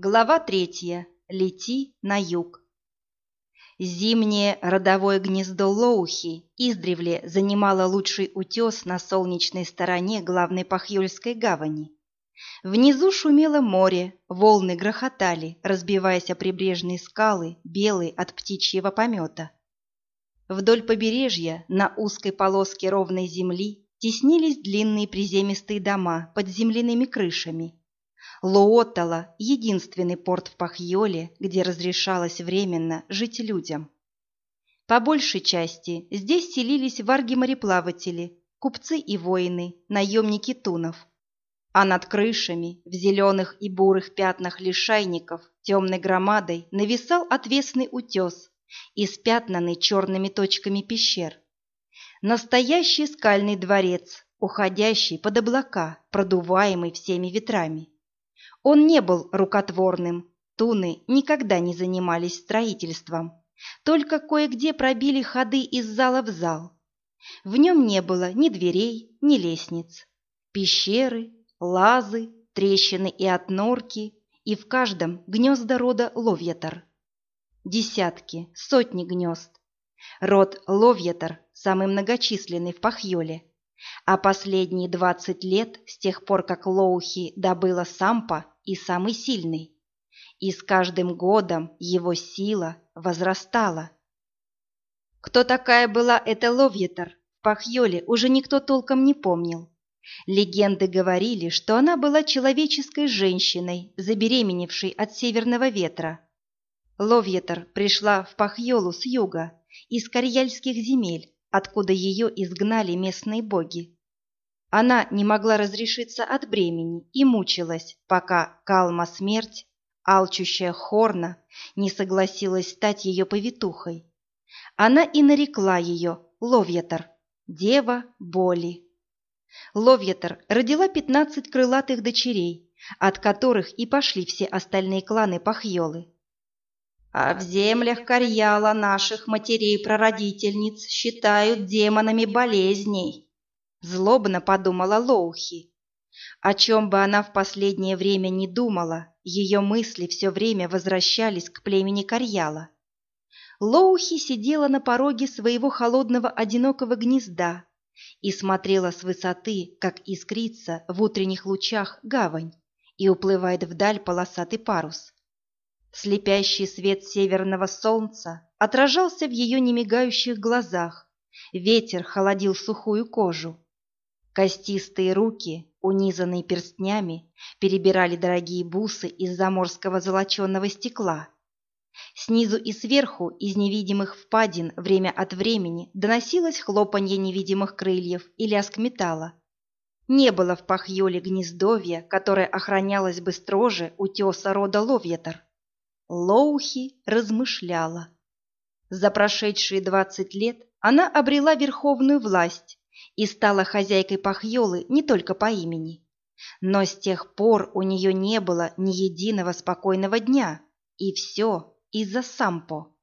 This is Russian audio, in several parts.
Глава третья. Лети на юг. Зимнее родовое гнездо Лоухи издревле занимало лучший утес на солнечной стороне главной Пахьёльской гавани. Внизу шумело море, волны грохотали, разбиваясь о прибрежные скалы, белые от птичьего помета. Вдоль побережья, на узкой полоске ровной земли, теснились длинные приземистые дома под земляными крышами. Лоотала – единственный порт в Пахьоле, где разрешалось временно жить людям. По большей части здесь селились варги-мореплаватели, купцы и воины, наемники тунов. А над крышами, в зеленых и бурых пятнах лишайников, темной громадой нависал отвесный утес, испятнанный черными точками пещер. Настоящий скальный дворец, уходящий под облака, продуваемый всеми ветрами. Он не был рукотворным, туны никогда не занимались строительством, только кое-где пробили ходы из зала в зал. В нем не было ни дверей, ни лестниц. Пещеры, лазы, трещины и отнорки, и в каждом гнезда рода ловьятор. Десятки, сотни гнезд. Род ловьятор самый многочисленный в Пахьоле. А последние двадцать лет, с тех пор, как Лоухи добыла сампа, и самый сильный. И с каждым годом его сила возрастала. Кто такая была эта Ловьетер, в Пахьоле уже никто толком не помнил. Легенды говорили, что она была человеческой женщиной, забеременевшей от северного ветра. Ловьетер пришла в Пахьолу с юга, из карьяльских земель, откуда ее изгнали местные боги. Она не могла разрешиться от бремени и мучилась, пока Калма смерть, алчущая Хорна, не согласилась стать ее повитухой. Она и нарекла ее Ловьятор, дева боли. Ловьятор родила пятнадцать крылатых дочерей, от которых и пошли все остальные кланы Пахьолы. А в землях Карьяла наших матерей-прародительниц считают демонами болезней, Злобно подумала Лоухи. О чем бы она в последнее время не думала, ее мысли все время возвращались к племени Карьяла. Лоухи сидела на пороге своего холодного одинокого гнезда и смотрела с высоты, как искрится в утренних лучах гавань и уплывает вдаль полосатый парус. Слепящий свет северного солнца отражался в ее немигающих глазах, ветер холодил сухую кожу. Костистые руки, унизанные перстнями, перебирали дорогие бусы из заморского золоченого стекла. Снизу и сверху из невидимых впадин время от времени доносилось хлопанье невидимых крыльев и лязг металла. Не было в Пахьоле гнездовья, которое охранялось бы строже утеса рода Ловьетер. Лоухи размышляла. За прошедшие двадцать лет она обрела верховную власть, и стала хозяйкой Пахьолы не только по имени. Но с тех пор у нее не было ни единого спокойного дня, и все из-за Сампо.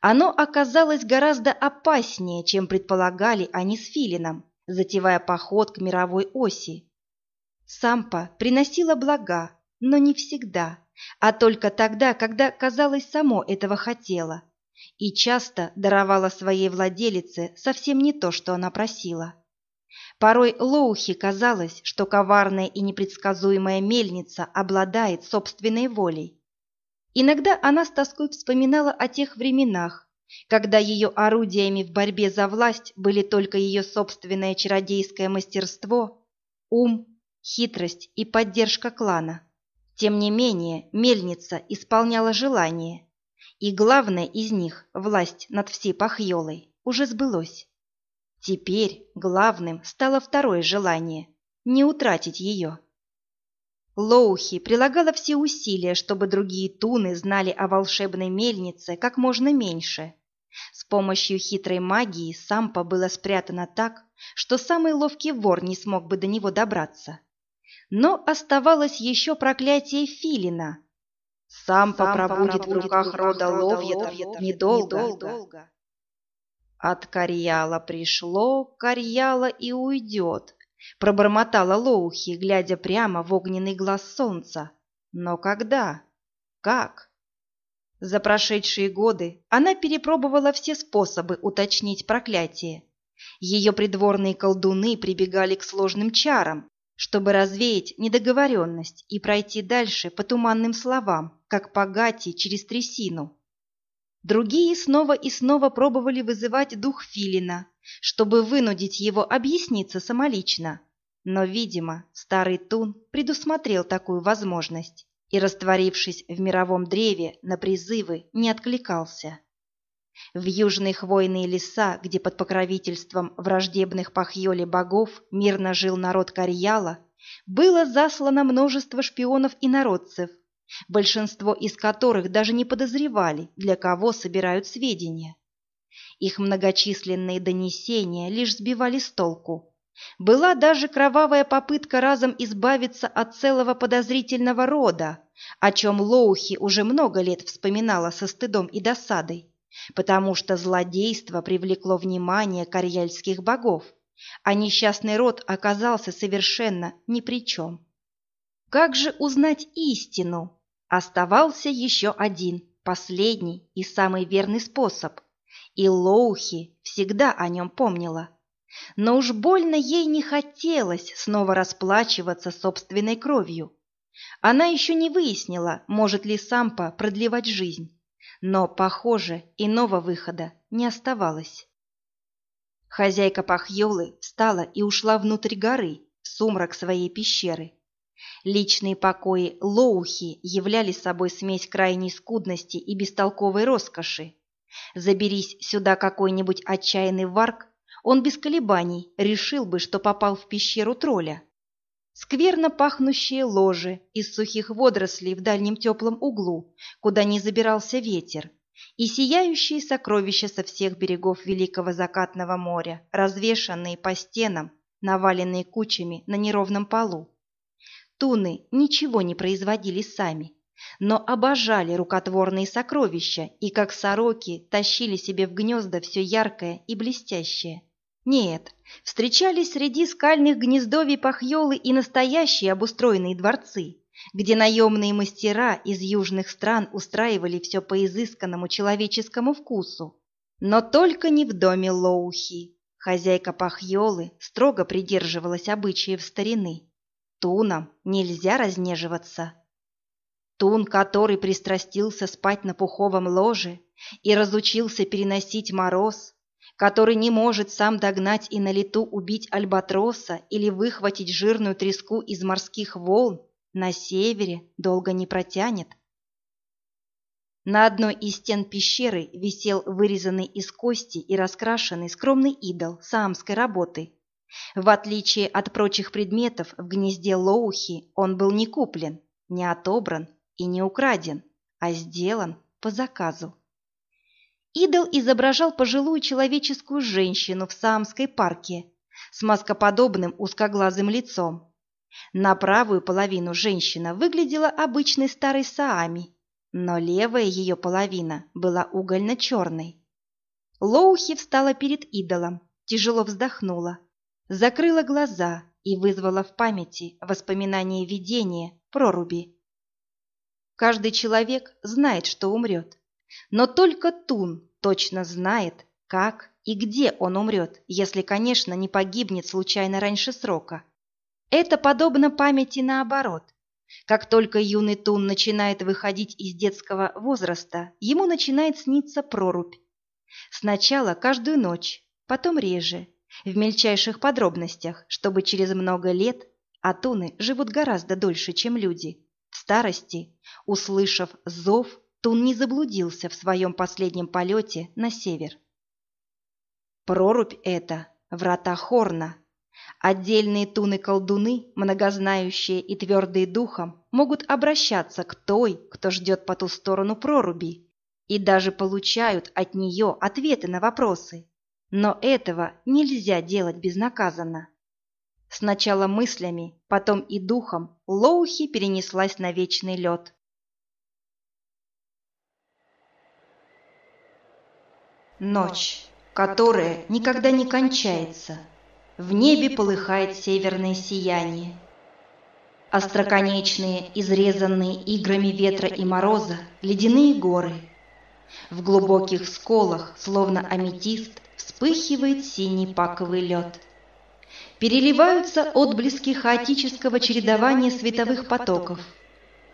Оно оказалось гораздо опаснее, чем предполагали они с Филином, затевая поход к мировой оси. Сампа приносила блага, но не всегда, а только тогда, когда, казалось, само этого хотела и часто даровала своей владелице совсем не то, что она просила. Порой Лоухи казалось, что коварная и непредсказуемая мельница обладает собственной волей. Иногда она с тоской вспоминала о тех временах, когда ее орудиями в борьбе за власть были только ее собственное чародейское мастерство, ум, хитрость и поддержка клана. Тем не менее, мельница исполняла желание – и главное из них, власть над всей Пахьолой, уже сбылось. Теперь главным стало второе желание – не утратить ее. Лоухи прилагала все усилия, чтобы другие туны знали о волшебной мельнице как можно меньше. С помощью хитрой магии сампа было спрятано так, что самый ловкий вор не смог бы до него добраться. Но оставалось еще проклятие Филина – сам попробудет в руках рода Ловьетов недолго. От Карьяла пришло, Карьяла и уйдет, пробормотала Лоухи, глядя прямо в огненный глаз солнца. Но когда? как? За прошедшие годы она перепробовала все способы уточнить проклятие. Ее придворные колдуны прибегали к сложным чарам, чтобы развеять недоговоренность и пройти дальше по туманным словам, как по гати через трясину. Другие снова и снова пробовали вызывать дух Филина, чтобы вынудить его объясниться самолично. Но, видимо, старый Тун предусмотрел такую возможность и, растворившись в мировом древе, на призывы не откликался. В южные хвойные леса, где под покровительством враждебных пахьоли богов мирно жил народ Карьяла, было заслано множество шпионов и народцев, большинство из которых даже не подозревали, для кого собирают сведения. Их многочисленные донесения лишь сбивали с толку. Была даже кровавая попытка разом избавиться от целого подозрительного рода, о чем Лоухи уже много лет вспоминала со стыдом и досадой, потому что злодейство привлекло внимание карьяльских богов, а несчастный род оказался совершенно ни при чем. Как же узнать истину? Оставался еще один, последний и самый верный способ. И Лоухи всегда о нем помнила. Но уж больно ей не хотелось снова расплачиваться собственной кровью. Она еще не выяснила, может ли Сампа продлевать жизнь. Но, похоже, иного выхода не оставалось. Хозяйка Пахьолы встала и ушла внутрь горы, в сумрак своей пещеры. Личные покои Лоухи являли собой смесь крайней скудности и бестолковой роскоши. Заберись сюда какой-нибудь отчаянный варк, он без колебаний решил бы, что попал в пещеру тролля. Скверно пахнущие ложи из сухих водорослей в дальнем теплом углу, куда не забирался ветер, и сияющие сокровища со всех берегов великого закатного моря, развешанные по стенам, наваленные кучами на неровном полу. Туны ничего не производили сами, но обожали рукотворные сокровища и, как сороки, тащили себе в гнезда все яркое и блестящее. Нет, встречались среди скальных гнездовий пахьолы и настоящие обустроенные дворцы, где наемные мастера из южных стран устраивали все по изысканному человеческому вкусу. Но только не в доме Лоухи. Хозяйка пахьолы строго придерживалась обычаев старины. Тунам нельзя разнеживаться. Тун, который пристрастился спать на пуховом ложе и разучился переносить мороз, который не может сам догнать и на лету убить альбатроса или выхватить жирную треску из морских волн, на севере долго не протянет. На одной из стен пещеры висел вырезанный из кости и раскрашенный скромный идол самской работы – в отличие от прочих предметов в гнезде Лоухи он был не куплен, не отобран и не украден, а сделан по заказу. Идол изображал пожилую человеческую женщину в Саамской парке с маскоподобным узкоглазым лицом. На правую половину женщина выглядела обычной старой Саами, но левая ее половина была угольно-черной. Лоухи встала перед идолом, тяжело вздохнула закрыла глаза и вызвала в памяти воспоминания видения проруби. Каждый человек знает, что умрет, но только Тун точно знает, как и где он умрет, если, конечно, не погибнет случайно раньше срока. Это подобно памяти наоборот. Как только юный Тун начинает выходить из детского возраста, ему начинает сниться прорубь. Сначала каждую ночь, потом реже, в мельчайших подробностях, чтобы через много лет атуны живут гораздо дольше, чем люди. В старости, услышав зов, Тун не заблудился в своем последнем полете на север. Прорубь эта — врата Хорна. Отдельные туны-колдуны, многознающие и твердые духом, могут обращаться к той, кто ждет по ту сторону проруби, и даже получают от нее ответы на вопросы, но этого нельзя делать безнаказанно. Сначала мыслями, потом и духом Лоухи перенеслась на вечный лед. Ночь, которая никогда не кончается. В небе полыхает северное сияние. остроконечные, изрезанные играми ветра и мороза, ледяные горы. В глубоких сколах, словно аметист, вспыхивает синий паковый лед. Переливаются отблески хаотического чередования световых потоков.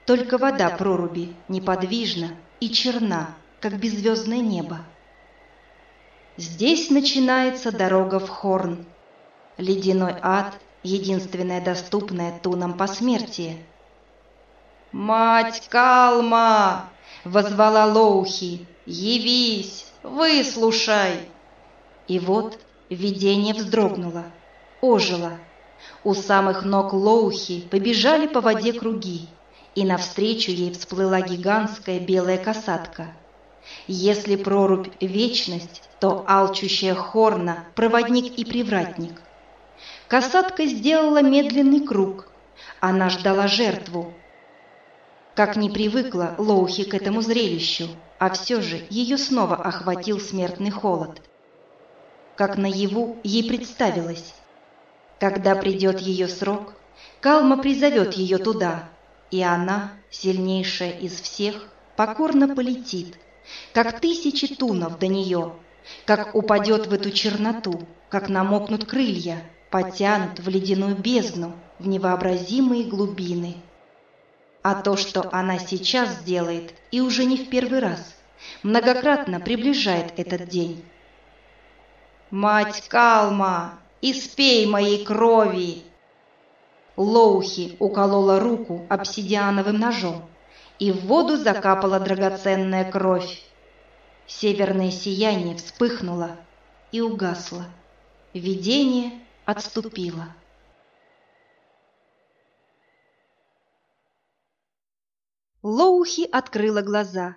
Только вода проруби неподвижна и черна, как беззвездное небо. Здесь начинается дорога в Хорн. Ледяной ад, единственное доступное тунам посмертие. «Мать Калма!» — возвала Лоухи. «Явись, выслушай!» И вот видение вздрогнуло, ожило. У самых ног Лоухи побежали по воде круги, и навстречу ей всплыла гигантская белая касатка. Если прорубь — вечность, то алчущая хорна — проводник и привратник. Касатка сделала медленный круг. Она ждала жертву. Как не привыкла Лоухи к этому зрелищу, а все же ее снова охватил смертный холод — как наяву ей представилось. Когда придет ее срок, Калма призовет ее туда, и она, сильнейшая из всех, покорно полетит, как тысячи тунов до нее, как упадет в эту черноту, как намокнут крылья, потянут в ледяную бездну, в невообразимые глубины. А то, что она сейчас сделает, и уже не в первый раз, многократно приближает этот день. «Мать Калма, испей моей крови!» Лоухи уколола руку обсидиановым ножом, и в воду закапала драгоценная кровь. Северное сияние вспыхнуло и угасло. Видение отступило. Лоухи открыла глаза.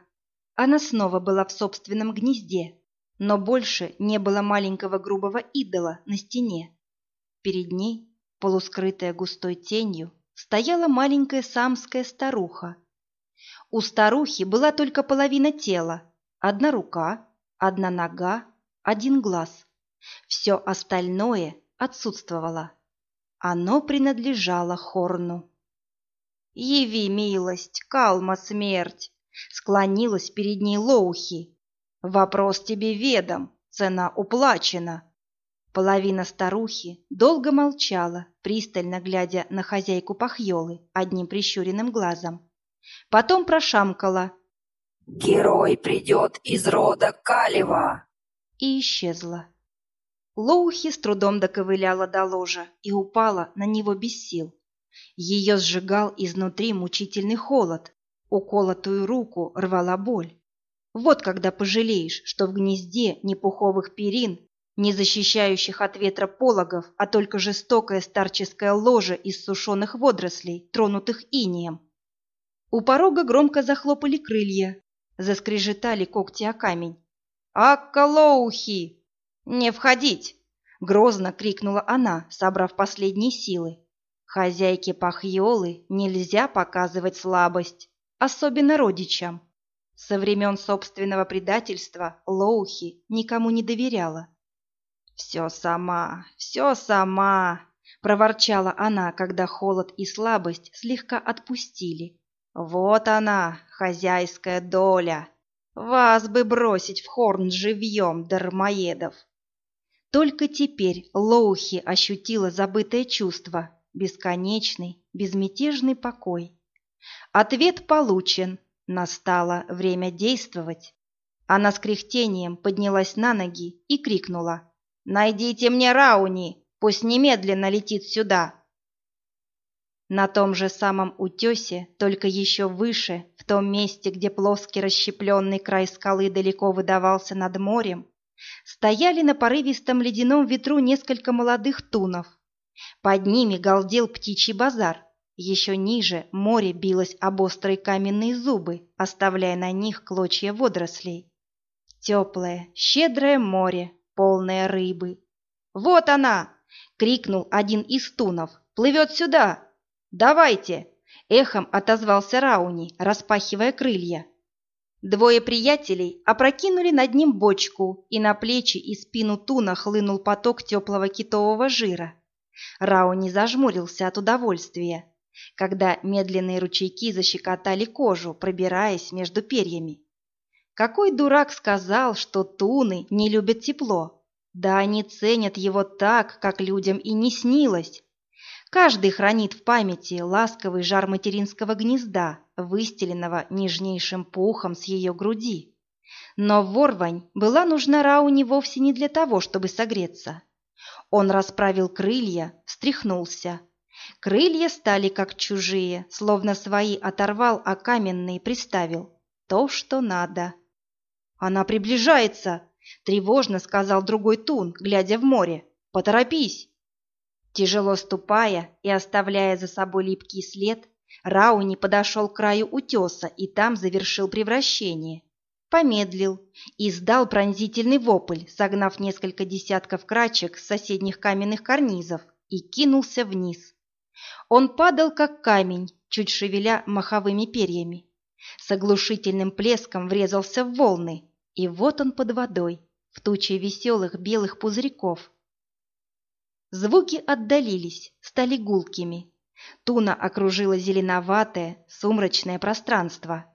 Она снова была в собственном гнезде, но больше не было маленького грубого идола на стене. Перед ней, полускрытая густой тенью, стояла маленькая самская старуха. У старухи была только половина тела, одна рука, одна нога, один глаз. Все остальное отсутствовало. Оно принадлежало Хорну. «Яви милость, калма смерть!» Склонилась перед ней Лоухи, Вопрос тебе ведом, цена уплачена. Половина старухи долго молчала, пристально глядя на хозяйку пахьолы одним прищуренным глазом. Потом прошамкала. «Герой придет из рода Калева!» И исчезла. Лоухи с трудом доковыляла до ложа и упала на него без сил. Ее сжигал изнутри мучительный холод, уколотую руку рвала боль. Вот когда пожалеешь, что в гнезде ни пуховых перин, ни защищающих от ветра пологов, а только жестокое старческое ложе из сушеных водорослей, тронутых инеем. У порога громко захлопали крылья, заскрежетали когти о камень. «Аккалоухи! Не входить!» — грозно крикнула она, собрав последние силы. Хозяйке Пахьолы нельзя показывать слабость, особенно родичам. Со времен собственного предательства Лоухи никому не доверяла. «Все сама, все сама!» — проворчала она, когда холод и слабость слегка отпустили. «Вот она, хозяйская доля! Вас бы бросить в хорн живьем, дармоедов!» Только теперь Лоухи ощутила забытое чувство, бесконечный, безмятежный покой. Ответ получен, Настало время действовать. Она с кряхтением поднялась на ноги и крикнула. «Найдите мне Рауни! Пусть немедленно летит сюда!» На том же самом утесе, только еще выше, в том месте, где плоский расщепленный край скалы далеко выдавался над морем, стояли на порывистом ледяном ветру несколько молодых тунов. Под ними галдел птичий базар. Еще ниже море билось об острые каменные зубы, оставляя на них клочья водорослей. Теплое, щедрое море, полное рыбы. «Вот она!» — крикнул один из тунов. «Плывет сюда! Давайте!» — эхом отозвался Рауни, распахивая крылья. Двое приятелей опрокинули над ним бочку, и на плечи и спину туна хлынул поток теплого китового жира. Рауни зажмурился от удовольствия. когда медленные ручейки защекотали кожу, пробираясь между перьями. Какой дурак сказал, что туны не любят тепло? Да они ценят его так, как людям и не снилось. Каждый хранит в памяти ласковый жар материнского гнезда, выстеленного нежнейшим пухом с ее груди. Но ворвань была нужна Рауне вовсе не для того, чтобы согреться. Он расправил крылья, встряхнулся. Крылья стали как чужие, словно свои оторвал, а каменные приставил. То, что надо. «Она приближается!» — тревожно сказал другой тун, глядя в море. «Поторопись!» Тяжело ступая и оставляя за собой липкий след, Рауни подошел к краю утеса и там завершил превращение. Помедлил, издал пронзительный вопль, согнав несколько десятков крачек с соседних каменных карнизов, и кинулся вниз. Он падал, как камень, чуть шевеля маховыми перьями. С оглушительным плеском врезался в волны, и вот он под водой, в туче веселых белых пузырьков. Звуки отдалились, стали гулкими. Туна окружила зеленоватое, сумрачное пространство.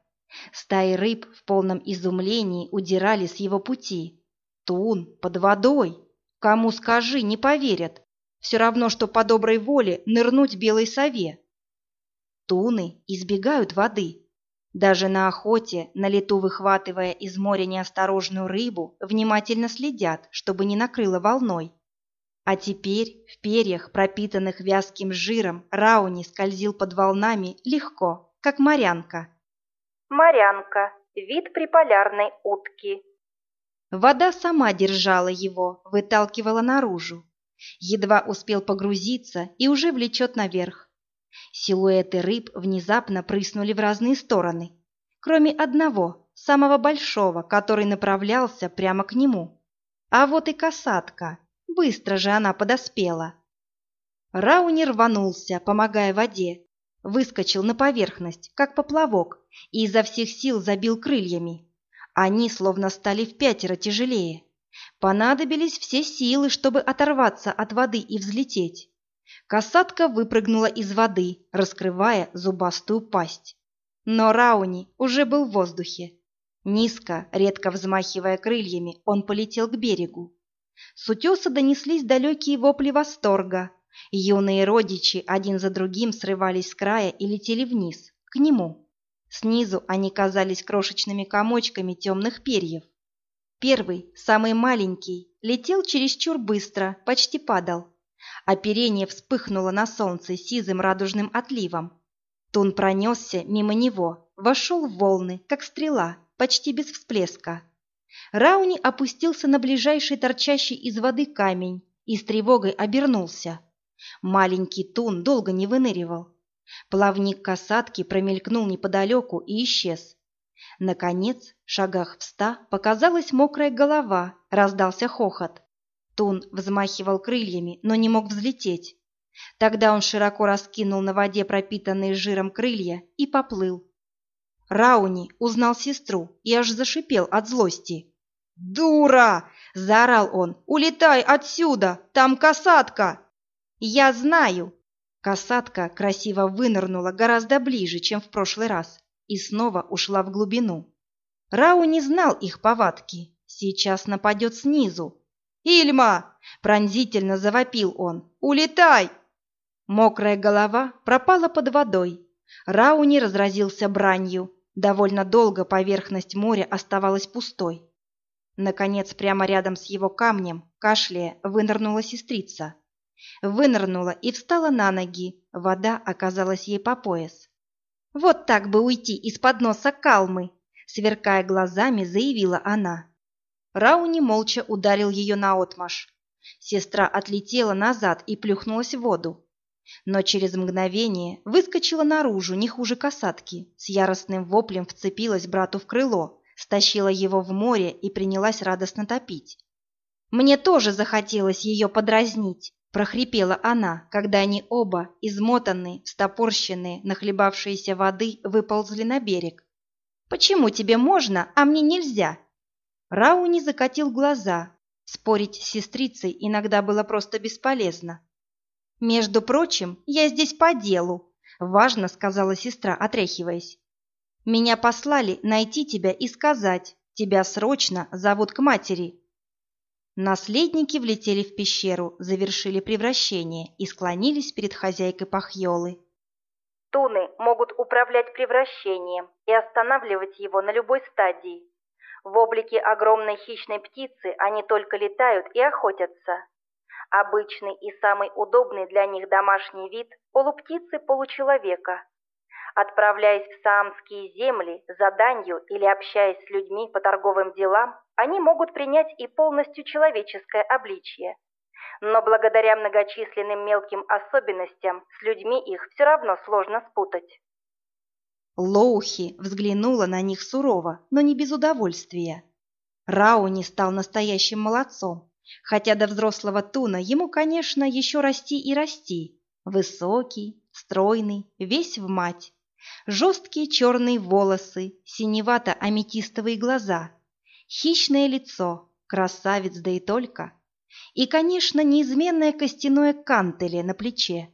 Стаи рыб в полном изумлении удирали с его пути. Тун под водой. Кому скажи, не поверят. Все равно, что по доброй воле нырнуть белой сове. Туны избегают воды. Даже на охоте, на лету выхватывая из моря неосторожную рыбу, внимательно следят, чтобы не накрыло волной. А теперь в перьях, пропитанных вязким жиром, Рауни скользил под волнами легко, как морянка. Морянка – вид приполярной утки. Вода сама держала его, выталкивала наружу. Едва успел погрузиться и уже влечет наверх. Силуэты рыб внезапно прыснули в разные стороны, кроме одного, самого большого, который направлялся прямо к нему. А вот и касатка. Быстро же она подоспела. Рауни рванулся, помогая воде, выскочил на поверхность, как поплавок, и изо всех сил забил крыльями. Они словно стали в пятеро тяжелее. Понадобились все силы, чтобы оторваться от воды и взлететь. Касатка выпрыгнула из воды, раскрывая зубастую пасть. Но Рауни уже был в воздухе. Низко, редко взмахивая крыльями, он полетел к берегу. С утеса донеслись далекие вопли восторга, Юные родичи один за другим срывались с края и летели вниз, к нему. Снизу они казались крошечными комочками темных перьев. Первый, самый маленький, летел чересчур быстро, почти падал. Оперение вспыхнуло на солнце сизым радужным отливом. Тун пронесся мимо него, вошел в волны, как стрела, почти без всплеска. Рауни опустился на ближайший торчащий из воды камень и с тревогой обернулся. Маленький тун долго не выныривал. Плавник касатки промелькнул неподалеку и исчез. Наконец, в шагах в ста, показалась мокрая голова, раздался хохот. Тун взмахивал крыльями, но не мог взлететь. Тогда он широко раскинул на воде пропитанные жиром крылья и поплыл. Рауни узнал сестру и аж зашипел от злости. «Дура!» – заорал он. «Улетай отсюда! Там касатка!» «Я знаю!» Касатка красиво вынырнула гораздо ближе, чем в прошлый раз, и снова ушла в глубину. Рау не знал их повадки. Сейчас нападет снизу. «Ильма!» – пронзительно завопил он. «Улетай!» Мокрая голова пропала под водой. Рауни разразился бранью. Довольно долго поверхность моря оставалась пустой. Наконец, прямо рядом с его камнем, кашляя, вынырнула сестрица. Вынырнула и встала на ноги, вода оказалась ей по пояс. «Вот так бы уйти из-под носа калмы!» Сверкая глазами, заявила она. Рауни молча ударил ее наотмашь. Сестра отлетела назад и плюхнулась в воду. Но через мгновение выскочила наружу не хуже касатки, с яростным воплем вцепилась брату в крыло, стащила его в море и принялась радостно топить. Мне тоже захотелось ее подразнить, прохрипела она, когда они оба, измотанные, встопорщенные, нахлебавшиеся воды, выползли на берег. «Почему тебе можно, а мне нельзя?» Рауни закатил глаза. Спорить с сестрицей иногда было просто бесполезно. «Между прочим, я здесь по делу», — Важно, сказала сестра, отряхиваясь. Меня послали найти тебя и сказать, тебя срочно зовут к матери. Наследники влетели в пещеру, завершили превращение и склонились перед хозяйкой Пахьолы. Туны могут управлять превращением и останавливать его на любой стадии. В облике огромной хищной птицы они только летают и охотятся. Обычный и самый удобный для них домашний вид – полуптицы-получеловека. Отправляясь в саамские земли за данью или общаясь с людьми по торговым делам, они могут принять и полностью человеческое обличье. Но благодаря многочисленным мелким особенностям с людьми их все равно сложно спутать. Лоухи взглянула на них сурово, но не без удовольствия. Рауни стал настоящим молодцом, хотя до взрослого туна ему, конечно, еще расти и расти. Высокий, стройный, весь в мать. Жесткие черные волосы, синевато-аметистовые глаза, хищное лицо, красавец да и только. И, конечно, неизменное костяное кантеле на плече.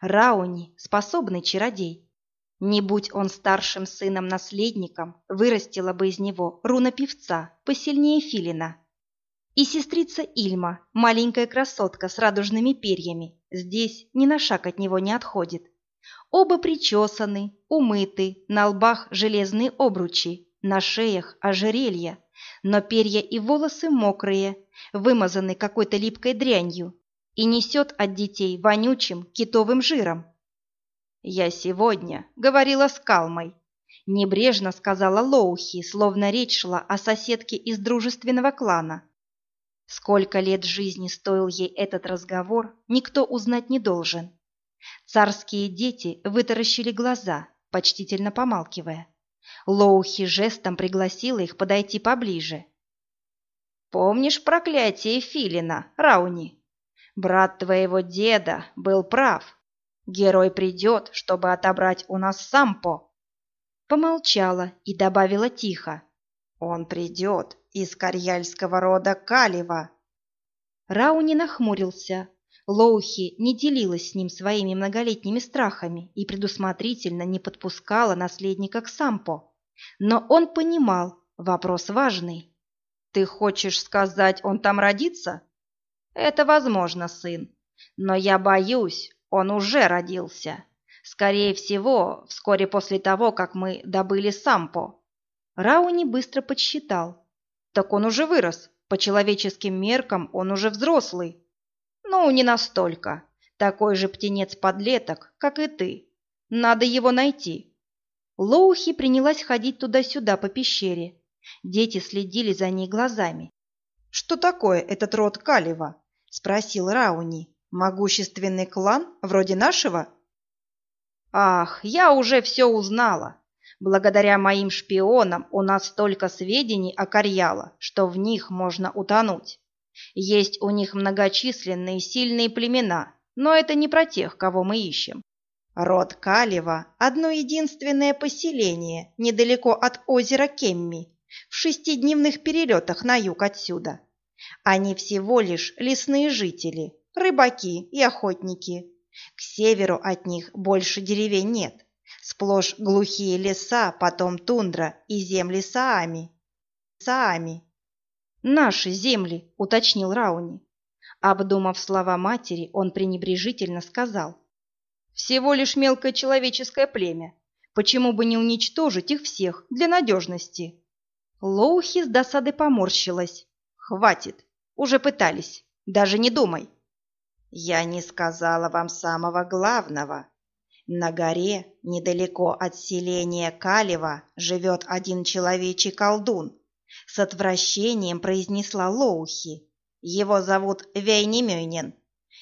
Рауни – способный чародей. Не будь он старшим сыном-наследником, вырастила бы из него руна-певца, посильнее Филина. И сестрица Ильма, маленькая красотка с радужными перьями, здесь ни на шаг от него не отходит. Оба причесаны, умыты, на лбах железные обручи, на шеях ожерелья, но перья и волосы мокрые, вымазаны какой-то липкой дрянью и несет от детей вонючим китовым жиром. «Я сегодня говорила с Калмой», — небрежно сказала Лоухи, словно речь шла о соседке из дружественного клана. Сколько лет жизни стоил ей этот разговор, никто узнать не должен. Царские дети вытаращили глаза, почтительно помалкивая. Лоухи жестом пригласила их подойти поближе. «Помнишь проклятие Филина, Рауни? Брат твоего деда был прав. Герой придет, чтобы отобрать у нас Сампо». Помолчала и добавила тихо. «Он придет из карьяльского рода Калева». Рауни нахмурился, Лоухи не делилась с ним своими многолетними страхами и предусмотрительно не подпускала наследника к Сампо. Но он понимал, вопрос важный. «Ты хочешь сказать, он там родится?» «Это возможно, сын. Но я боюсь, он уже родился. Скорее всего, вскоре после того, как мы добыли Сампо». Рауни быстро подсчитал. «Так он уже вырос. По человеческим меркам он уже взрослый. Ну, не настолько. Такой же птенец-подлеток, как и ты. Надо его найти. Лоухи принялась ходить туда-сюда по пещере. Дети следили за ней глазами. «Что такое этот род Калева?» – спросил Рауни. «Могущественный клан, вроде нашего?» «Ах, я уже все узнала. Благодаря моим шпионам у нас столько сведений о Карьяла, что в них можно утонуть. Есть у них многочисленные сильные племена, но это не про тех, кого мы ищем. Род Калева – одно единственное поселение недалеко от озера Кемми, в шестидневных перелетах на юг отсюда. Они всего лишь лесные жители, рыбаки и охотники. К северу от них больше деревень нет. Сплошь глухие леса, потом тундра и земли Саами. Саами «Наши земли», — уточнил Рауни. Обдумав слова матери, он пренебрежительно сказал. «Всего лишь мелкое человеческое племя. Почему бы не уничтожить их всех для надежности?» Лоухи с досадой поморщилась. «Хватит. Уже пытались. Даже не думай». «Я не сказала вам самого главного. На горе, недалеко от селения Калева, живет один человечий колдун. С отвращением произнесла Лоухи. Его зовут Вейнемёйнин.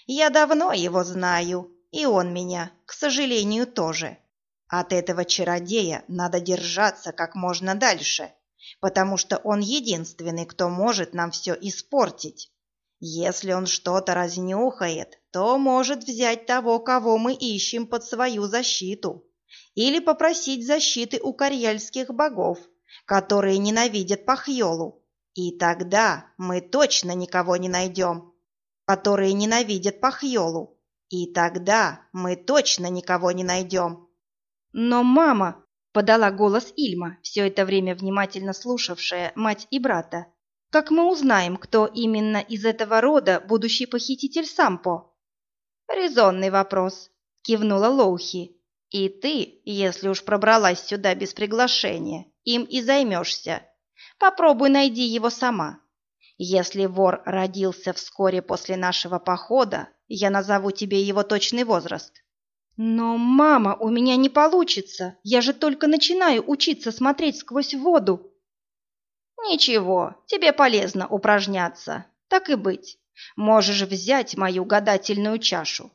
Я давно его знаю, и он меня, к сожалению, тоже. От этого чародея надо держаться как можно дальше, потому что он единственный, кто может нам все испортить. Если он что-то разнюхает, то может взять того, кого мы ищем под свою защиту, или попросить защиты у карьяльских богов, которые ненавидят Пахьолу. И тогда мы точно никого не найдем, которые ненавидят Пахьолу. И тогда мы точно никого не найдем. Но мама, подала голос Ильма, все это время внимательно слушавшая мать и брата. Как мы узнаем, кто именно из этого рода будущий похититель Сампо? Резонный вопрос, кивнула Лоухи. И ты, если уж пробралась сюда без приглашения, им и займешься. Попробуй найди его сама. Если вор родился вскоре после нашего похода, я назову тебе его точный возраст. Но, мама, у меня не получится. Я же только начинаю учиться смотреть сквозь воду. Ничего, тебе полезно упражняться. Так и быть. Можешь взять мою гадательную чашу.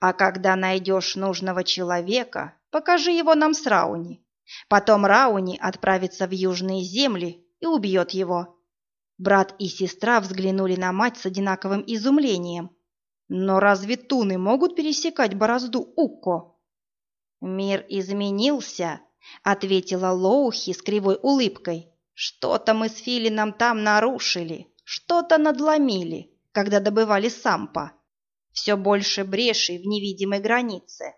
А когда найдешь нужного человека, покажи его нам с Рауни. Потом Рауни отправится в южные земли и убьет его. Брат и сестра взглянули на мать с одинаковым изумлением. Но разве туны могут пересекать борозду Укко? Мир изменился, ответила Лоухи с кривой улыбкой. Что-то мы с Филином там нарушили, что-то надломили, когда добывали сампа. Все больше брешей в невидимой границе.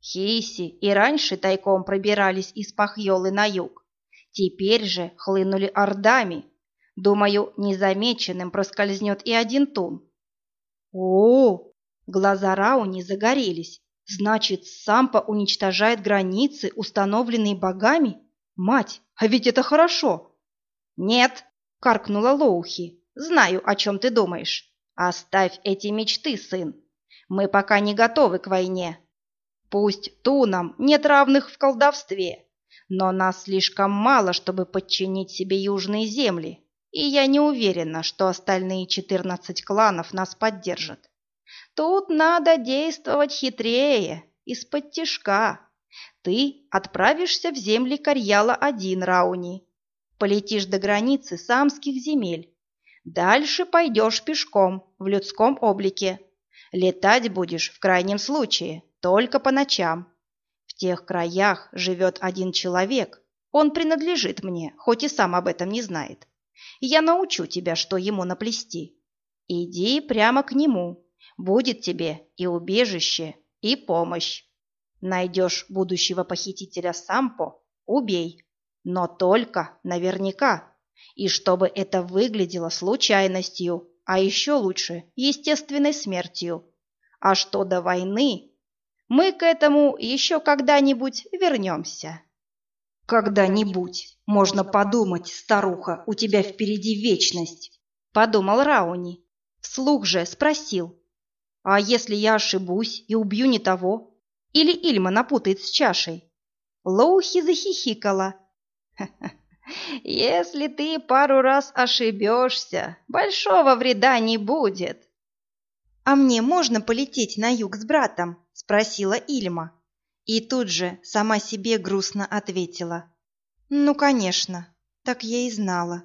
Хейси и раньше тайком пробирались из Пахьолы на юг. Теперь же хлынули ордами. Думаю, незамеченным проскользнет и один тун. О, глаза Рауни загорелись. Значит, Сампа уничтожает границы, установленные богами? Мать, а ведь это хорошо. Нет, каркнула Лоухи. Знаю, о чем ты думаешь. Оставь эти мечты, сын. Мы пока не готовы к войне. Пусть тунам нет равных в колдовстве, но нас слишком мало, чтобы подчинить себе южные земли и я не уверена, что остальные четырнадцать кланов нас поддержат. Тут надо действовать хитрее, из-под тишка. Ты отправишься в земли Карьяла один, Рауни. Полетишь до границы самских земель. Дальше пойдешь пешком, в людском облике. Летать будешь в крайнем случае, только по ночам. В тех краях живет один человек. Он принадлежит мне, хоть и сам об этом не знает. Я научу тебя, что ему наплести. Иди прямо к нему. Будет тебе и убежище, и помощь. Найдешь будущего похитителя Сампо – убей. Но только наверняка. И чтобы это выглядело случайностью, а еще лучше – естественной смертью. А что до войны, мы к этому еще когда-нибудь вернемся. «Когда-нибудь, можно подумать, старуха, у тебя впереди вечность», — подумал Рауни. Вслух же спросил. «А если я ошибусь и убью не того? Или Ильма напутает с чашей?» Лоухи захихикала. «Если ты пару раз ошибешься, большого вреда не будет». «А мне можно полететь на юг с братом?» — спросила Ильма. И тут же сама себе грустно ответила. «Ну, конечно, так я и знала».